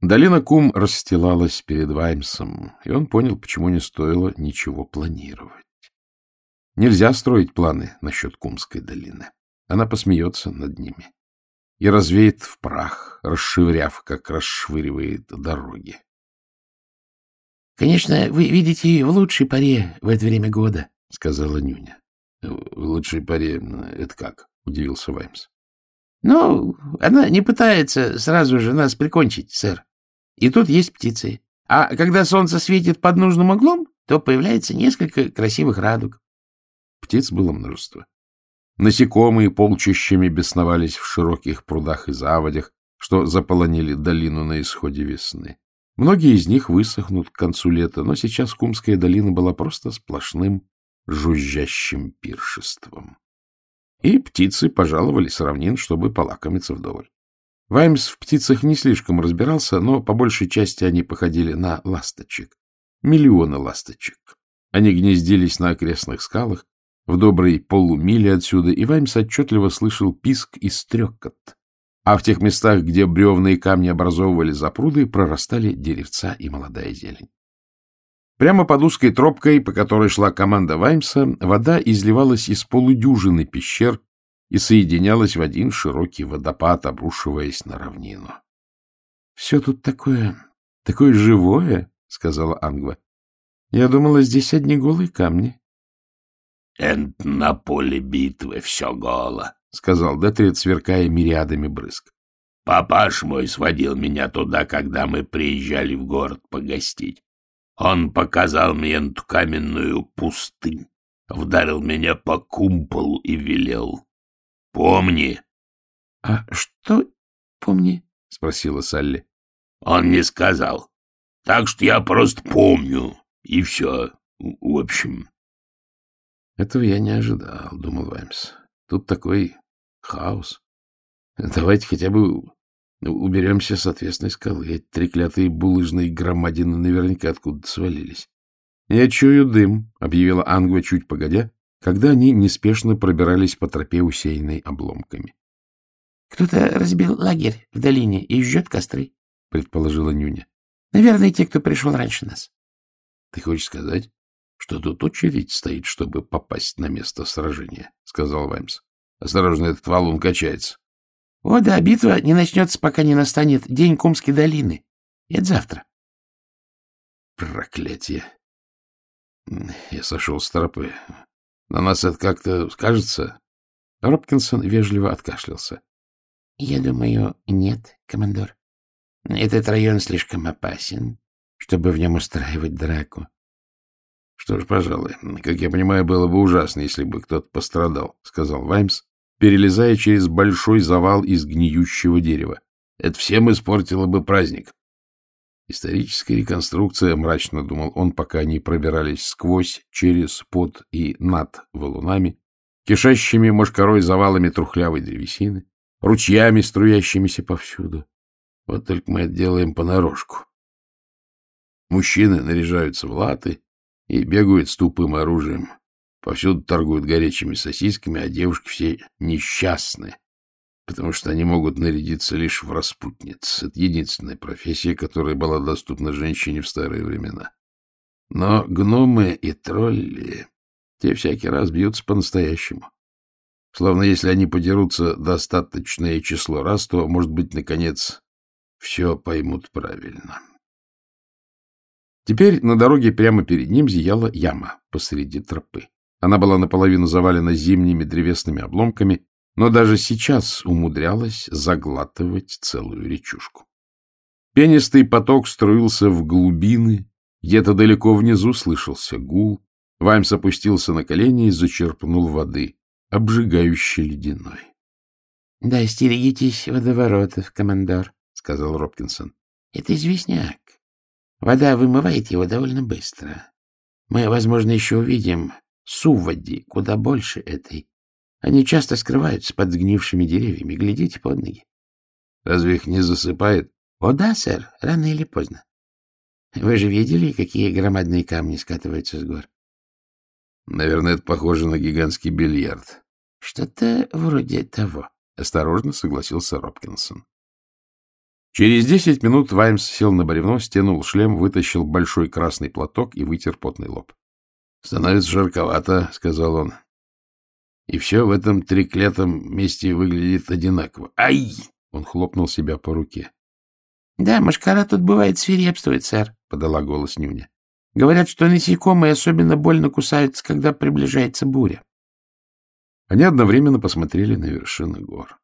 Долина Кум расстилалась перед Ваймсом, и он понял, почему не стоило ничего планировать. Нельзя строить планы насчет Кумской долины. Она посмеется над ними и развеет в прах, расшвыряв, как расшвыривает дороги. — Конечно, вы видите ее в лучшей паре в это время года, — сказала Нюня. — В лучшей паре это как? — удивился Ваймс. — Ну, она не пытается сразу же нас прикончить, сэр. И тут есть птицы. А когда солнце светит под нужным углом, то появляется несколько красивых радуг. Птиц было множество. Насекомые полчищами бесновались в широких прудах и заводях, что заполонили долину на исходе весны. Многие из них высохнут к концу лета, но сейчас Кумская долина была просто сплошным жужжащим пиршеством. И птицы пожаловали с равнин, чтобы полакомиться вдоволь. Ваймс в птицах не слишком разбирался, но по большей части они походили на ласточек. Миллионы ласточек. Они гнездились на окрестных скалах, в доброй полумиле отсюда, и Ваймс отчетливо слышал писк и стрекот. А в тех местах, где бревна и камни образовывали запруды, прорастали деревца и молодая зелень. Прямо под узкой тропкой, по которой шла команда Ваймса, вода изливалась из полудюжины пещер, и соединялась в один широкий водопад, обрушиваясь на равнину. — Все тут такое, такое живое, — сказала Ангва. — Я думала, здесь одни голые камни. — Это на поле битвы все голо, — сказал Детрид, сверкая мириадами брызг. — Папаш мой сводил меня туда, когда мы приезжали в город погостить. Он показал мне эту каменную пустынь, вдарил меня по кумполу и велел — Помни. — А что помни? — спросила Салли. — Он не сказал. Так что я просто помню. И все. В общем. — Этого я не ожидал, — думал Ваймс. Тут такой хаос. Давайте хотя бы уберемся с ответственной скалы. Эти треклятые булыжные громадины наверняка откуда-то свалились. — Я чую дым, — объявила Ангва чуть погодя, когда они неспешно пробирались по тропе, усеянной обломками. — Кто-то разбил лагерь в долине и жжет костры, — предположила Нюня. — Наверное, те, кто пришел раньше нас. — Ты хочешь сказать, что тут очередь стоит, чтобы попасть на место сражения? — сказал Ваймс. — Осторожно, этот валун качается. — О, да, битва не начнется, пока не настанет день Кумской долины. Это завтра. Проклятие! Я сошел с тропы. На нас это как-то скажется? Робкинсон вежливо откашлялся. — Я думаю, нет, командор. Этот район слишком опасен, чтобы в нем устраивать драку. — Что ж, пожалуй, как я понимаю, было бы ужасно, если бы кто-то пострадал, — сказал Ваймс, перелезая через большой завал из гниющего дерева. Это всем испортило бы праздник. Историческая реконструкция, мрачно думал он, пока они пробирались сквозь, через, под и над валунами, кишащими мошкарой завалами трухлявой древесины, ручьями, струящимися повсюду. Вот только мы это делаем понарошку. Мужчины наряжаются в латы и бегают с тупым оружием. Повсюду торгуют горячими сосисками, а девушки все несчастны, потому что они могут нарядиться лишь в распутниц. Это единственная профессия, которая была доступна женщине в старые времена. Но гномы и тролли, те всякий раз бьются по-настоящему. Словно если они подерутся достаточное число раз, то, может быть, наконец, все поймут правильно. Теперь на дороге прямо перед ним зияла яма посреди тропы. Она была наполовину завалена зимними древесными обломками, но даже сейчас умудрялась заглатывать целую речушку. Пенистый поток струился в глубины, где-то далеко внизу слышался гул. Ваймс опустился на колени и зачерпнул воды, обжигающе ледяной. — Да, стерегитесь водоворотов, командор, — сказал Робкинсон. — Это известняк. Вода вымывает его довольно быстро. Мы, возможно, еще увидим суводи куда больше этой. Они часто скрываются под сгнившими деревьями. Глядите под ноги. Разве их не засыпает? О да, сэр, рано или поздно. Вы же видели, какие громадные камни скатываются с гор? Наверное, это похоже на гигантский бильярд. Что-то вроде того. Осторожно согласился Робкинсон. Через десять минут Ваймс сел на бревно, стянул шлем, вытащил большой красный платок и вытер потный лоб. — Становится жарковато, — сказал он. — И все в этом треклятом месте выглядит одинаково. Ай! — он хлопнул себя по руке. — Да, машкара тут бывает свирепствует, сэр, — подала голос Нюня. — Говорят, что насекомые особенно больно кусаются, когда приближается буря. Они одновременно посмотрели на вершины гор.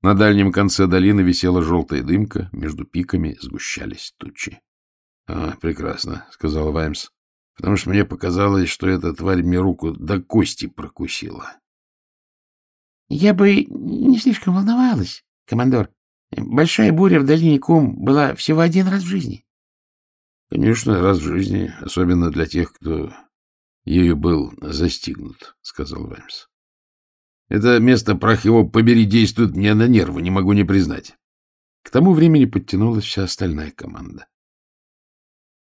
На дальнем конце долины висела желтая дымка, между пиками сгущались тучи. — А, прекрасно, — сказал Ваймс, — потому что мне показалось, что эта тварь мне руку до кости прокусила. — Я бы не слишком волновалась, командор. Большая буря в долине Кум была всего один раз в жизни. — Конечно, раз в жизни, особенно для тех, кто ею был застигнут, — сказал Ваймс. Это место, прах его побери, действует мне на нервы, не могу не признать. К тому времени подтянулась вся остальная команда.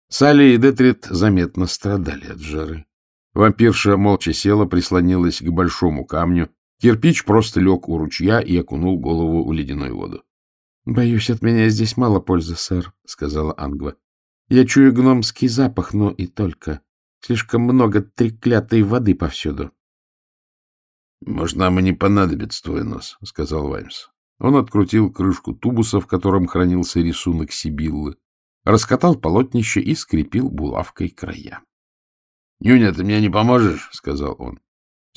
Салли и Детрит заметно страдали от жары. Вампирша молча села, прислонилась к большому камню. Кирпич просто лег у ручья и окунул голову в ледяную воду. — Боюсь, от меня здесь мало пользы, сэр, — сказала Ангва. — Я чую гномский запах, но и только. Слишком много треклятой воды повсюду. — Может, нам и не понадобится твой нос, — сказал Ваймс. Он открутил крышку тубуса, в котором хранился рисунок Сибиллы, раскатал полотнище и скрепил булавкой края. — Нюня, ты мне не поможешь, — сказал он. —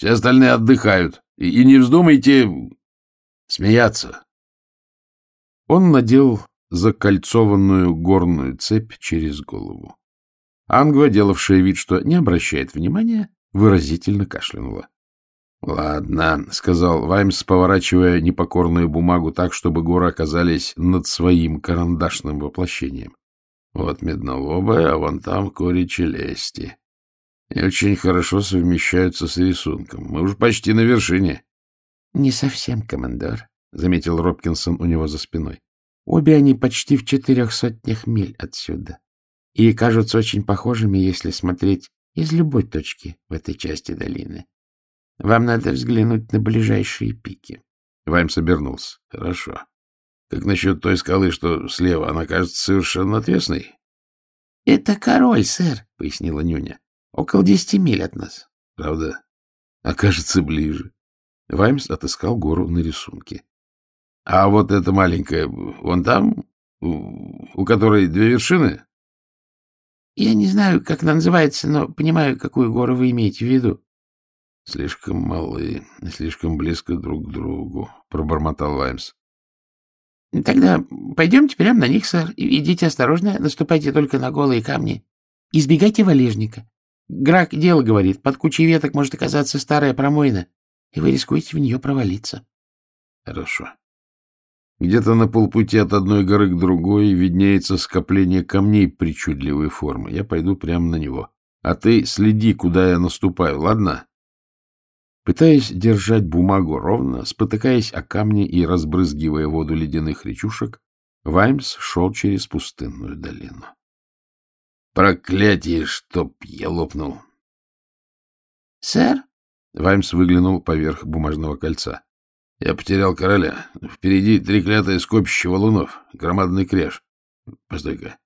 Все остальные отдыхают. И, и не вздумайте смеяться. Он надел закольцованную горную цепь через голову. Ангва, делавшая вид, что не обращает внимания, выразительно кашлянула. — Ладно, — сказал Ваймс, поворачивая непокорную бумагу так, чтобы горы оказались над своим карандашным воплощением. — Вот меднолобая, а вон там кори челюсти. И очень хорошо совмещаются с рисунком. Мы уже почти на вершине. — Не совсем, командор, — заметил Робкинсон у него за спиной. — Обе они почти в четырех сотнях миль отсюда и кажутся очень похожими, если смотреть из любой точки в этой части долины. Вам надо взглянуть на ближайшие пики. Ваймс обернулся. — Хорошо. Как насчет той скалы, что слева? Она кажется совершенно отвесной. — Это король, сэр, — пояснила Нюня. — Около десяти миль от нас. — Правда? Окажется ближе. Ваймс отыскал гору на рисунке. — А вот эта маленькая, вон там, у которой две вершины? — Я не знаю, как она называется, но понимаю, какую гору вы имеете в виду. — Слишком малы, слишком близко друг к другу, — пробормотал Ваймс. — Тогда пойдемте прямо на них, сэр. Идите осторожно, наступайте только на голые камни. Избегайте валежника. Грак дело говорит, под кучей веток может оказаться старая промоина, и вы рискуете в нее провалиться. — Хорошо. Где-то на полпути от одной горы к другой виднеется скопление камней причудливой формы. Я пойду прямо на него. А ты следи, куда я наступаю, ладно? Пытаясь держать бумагу ровно, спотыкаясь о камни и разбрызгивая воду ледяных речушек, Ваймс шел через пустынную долину. «Проклятие, чтоб я лопнул!» «Сэр?» — Ваймс выглянул поверх бумажного кольца. «Я потерял короля. Впереди треклятое скопище валунов, громадный кряж. Постой-ка.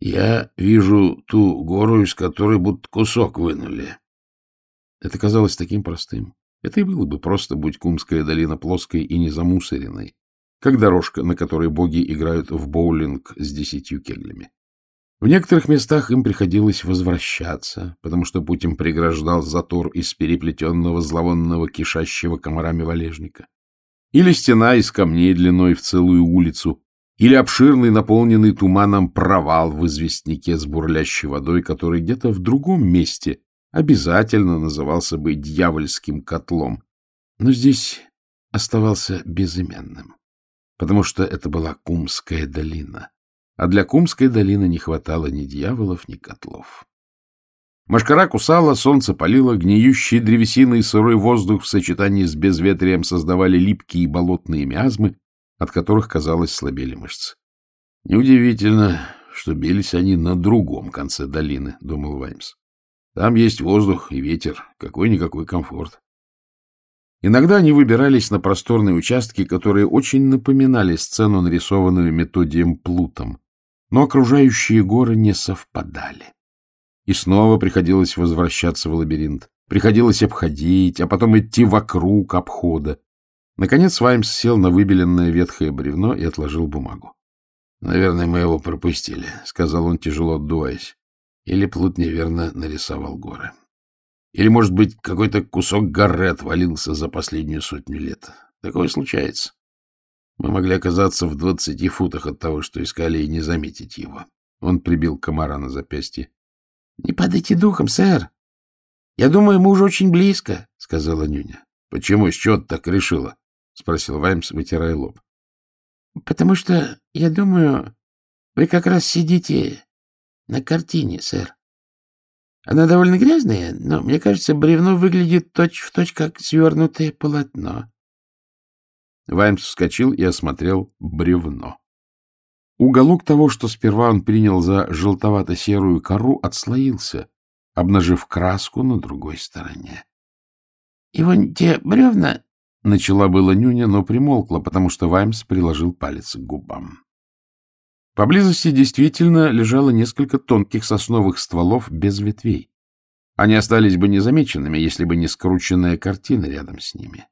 Я вижу ту гору, из которой будто кусок вынули. Это казалось таким простым. Это и было бы просто, будь Кумская долина плоской и не замусоренной, как дорожка, на которой боги играют в боулинг с десятью кеглями. В некоторых местах им приходилось возвращаться, потому что путь им преграждал затор из переплетенного зловонного кишащего комарами валежника. Или стена из камней длиной в целую улицу, или обширный, наполненный туманом провал в известняке с бурлящей водой, который где-то в другом месте обязательно назывался бы дьявольским котлом, но здесь оставался безыменным, потому что это была Кумская долина, а для Кумской долины не хватало ни дьяволов, ни котлов. Машкара кусала, солнце палило, гниющие древесины и сырой воздух в сочетании с безветрием создавали липкие болотные миазмы, от которых, казалось, слабели мышцы. Неудивительно, что бились они на другом конце долины, — думал Ваймс. Там есть воздух и ветер, какой-никакой комфорт. Иногда они выбирались на просторные участки, которые очень напоминали сцену, нарисованную Методием Плутом, но окружающие горы не совпадали. И снова приходилось возвращаться в лабиринт. Приходилось обходить, а потом идти вокруг обхода. Наконец Ваймс сел на выбеленное ветхое бревно и отложил бумагу. — Наверное, мы его пропустили, — сказал он, тяжело отдуваясь. Или Плут неверно нарисовал горы. Или, может быть, какой-то кусок горы отвалился за последнюю сотню лет. Такое случается. Мы могли оказаться в двадцати футах от того, что искали, и не заметить его. Он прибил комара на запястье. — Не падайте духом, сэр. Я думаю, мы уже очень близко, — сказала Нюня. — Почему? С чего так решила? — спросил Ваймс, вытирая лоб. — Потому что, я думаю, вы как раз сидите на картине, сэр. Она довольно грязная, но, мне кажется, бревно выглядит точь-в-точь, точь, как свернутое полотно. Ваймс вскочил и осмотрел бревно. Уголок того, что сперва он принял за желтовато-серую кору, отслоился, обнажив краску на другой стороне. — И вон те бревна... — начала было Нюня, но примолкла, потому что Ваймс приложил палец к губам. Поблизости действительно лежало несколько тонких сосновых стволов без ветвей. Они остались бы незамеченными, если бы не скрученная картина рядом с ними.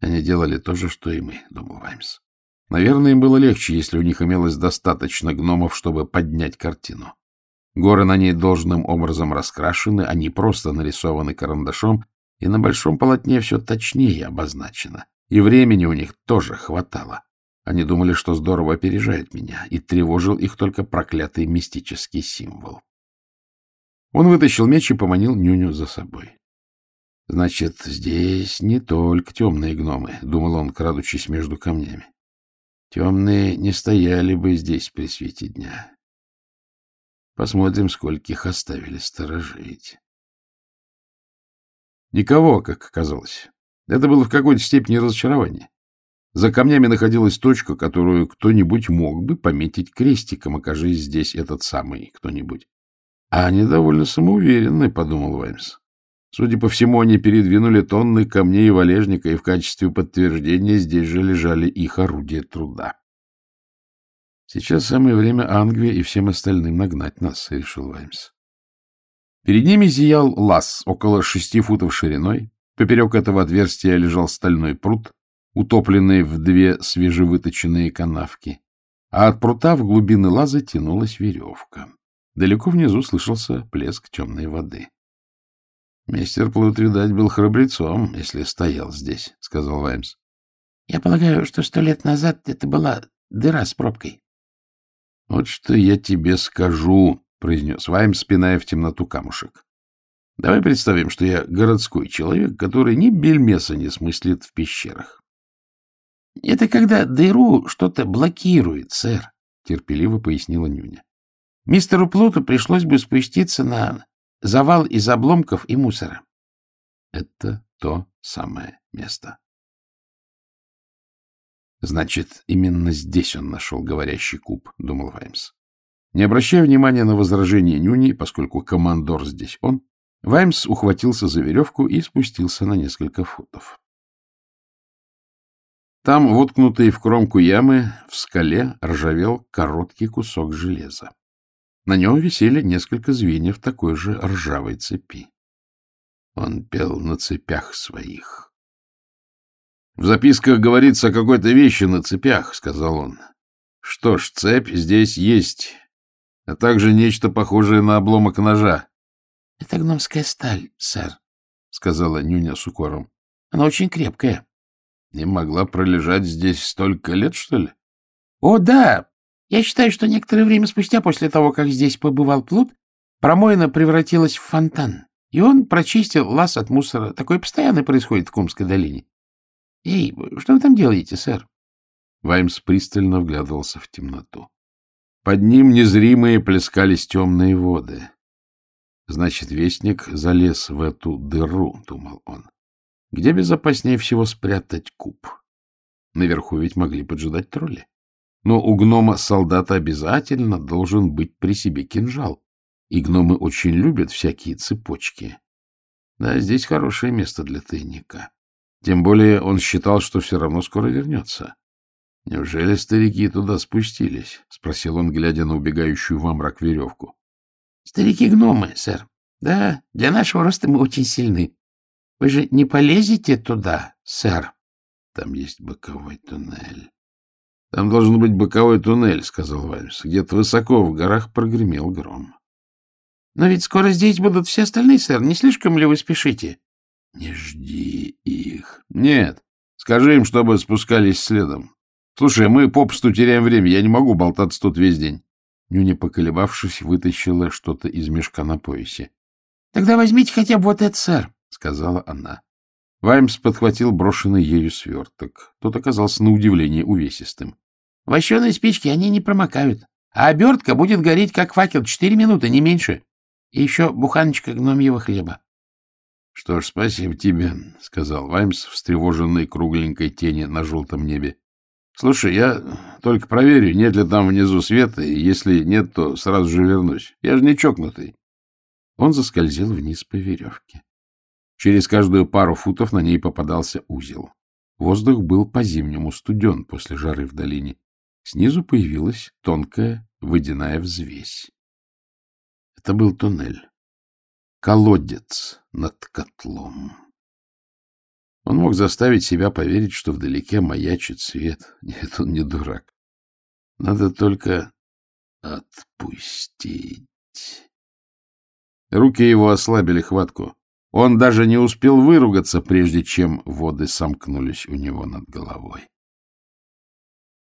Они делали то же, что и мы, — думал Ваймс. Наверное, им было легче, если у них имелось достаточно гномов, чтобы поднять картину. Горы на ней должным образом раскрашены, они просто нарисованы карандашом, и на большом полотне все точнее обозначено. И времени у них тоже хватало. Они думали, что здорово опережает меня, и тревожил их только проклятый мистический символ. Он вытащил меч и поманил Нюню за собой. — Значит, здесь не только темные гномы, — думал он, крадучись между камнями. Темные не стояли бы здесь при свете дня. Посмотрим, скольких оставили сторожить. Никого, как оказалось. Это было в какой-то степени разочарование. За камнями находилась точка, которую кто-нибудь мог бы пометить крестиком, окажись здесь этот самый кто-нибудь. А они довольно самоуверенны, — подумал Ваймс. Судя по всему, они передвинули тонны камней и валежника, и в качестве подтверждения здесь же лежали их орудия труда. Сейчас самое время Ангве и всем остальным нагнать нас, — решил Ваймс. Перед ними зиял лаз около шести футов шириной. Поперек этого отверстия лежал стальной пруд, утопленные в две свежевыточенные канавки, а от прута в глубины лаза тянулась веревка. Далеко внизу слышался плеск темной воды. — Мистер Плут, видать, был храбрецом, если стоял здесь, — сказал Ваймс. — Я полагаю, что сто лет назад это была дыра с пробкой. — Вот что я тебе скажу, — произнес Ваймс, спиная в темноту камушек. — Давай представим, что я городской человек, который ни бельмеса не смыслит в пещерах. — Это когда дыру что-то блокирует, сэр, — терпеливо пояснила Нюня. — Мистеру Плуту пришлось бы спуститься на завал из обломков и мусора. — Это то самое место. Значит, именно здесь он нашел говорящий куб, — думал Ваймс. Не обращая внимания на возражение Нюни, поскольку командор здесь он, Ваймс ухватился за веревку и спустился на несколько футов. Там, воткнутый в кромку ямы, в скале ржавел короткий кусок железа. На нем висели несколько звеньев такой же ржавой цепи. Он пел на цепях своих. — В записках говорится о какой-то вещи на цепях, — сказал он. — Что ж, цепь здесь есть, а также нечто похожее на обломок ножа. — Это гномская сталь, сэр, — сказала Нюня с укором. — Она очень крепкая. Не могла пролежать здесь столько лет, что ли? — О, да! Я считаю, что некоторое время спустя, после того, как здесь побывал Плут, промоина превратилась в фонтан, и он прочистил лаз от мусора. Такое постоянно происходит в Кумской долине. — Эй, что вы там делаете, сэр? Ваймс пристально вглядывался в темноту. Под ним незримые плескались темные воды. Значит, вестник залез в эту дыру, — думал он. Где безопаснее всего спрятать куб? Наверху ведь могли поджидать тролли. Но у гнома-солдата обязательно должен быть при себе кинжал. И гномы очень любят всякие цепочки. Да, здесь хорошее место для тайника. Тем более он считал, что все равно скоро вернется. — Неужели старики туда спустились? — спросил он, глядя на убегающую во мрак веревку. — Старики-гномы, сэр. Да, для нашего роста мы очень сильны. Вы же не полезете туда, сэр? — Там есть боковой туннель. — Там должен быть боковой туннель, — сказал Ваймс. Где-то высоко в горах прогремел гром. — Но ведь скоро здесь будут все остальные, сэр. Не слишком ли вы спешите? — Не жди их. — Нет. Скажи им, чтобы спускались следом. Слушай, мы попусту теряем время. Я не могу болтаться тут весь день. Нюня, поколебавшись, вытащила что-то из мешка на поясе. — Тогда возьмите хотя бы вот это, сэр, — сказала она. Ваймс подхватил брошенный ею сверток. Тот оказался на удивление увесистым. — Вощеные спички, они не промокают. А обертка будет гореть, как факел, четыре минуты, не меньше. И еще буханочка гномьего хлеба. — Что ж, спасибо тебе, — сказал Ваймс, встревоженной кругленькой тени на желтом небе. — Слушай, я только проверю, нет ли там внизу света, и если нет, то сразу же вернусь. Я же не чокнутый. Он заскользил вниз по веревке. Через каждую пару футов на ней попадался узел. Воздух был по-зимнему студен после жары в долине. Снизу появилась тонкая водяная взвесь. Это был туннель. Колодец над котлом. Он мог заставить себя поверить, что вдалеке маячит свет. Нет, он не дурак. Надо только отпустить. Руки его ослабили хватку. Он даже не успел выругаться, прежде чем воды сомкнулись у него над головой.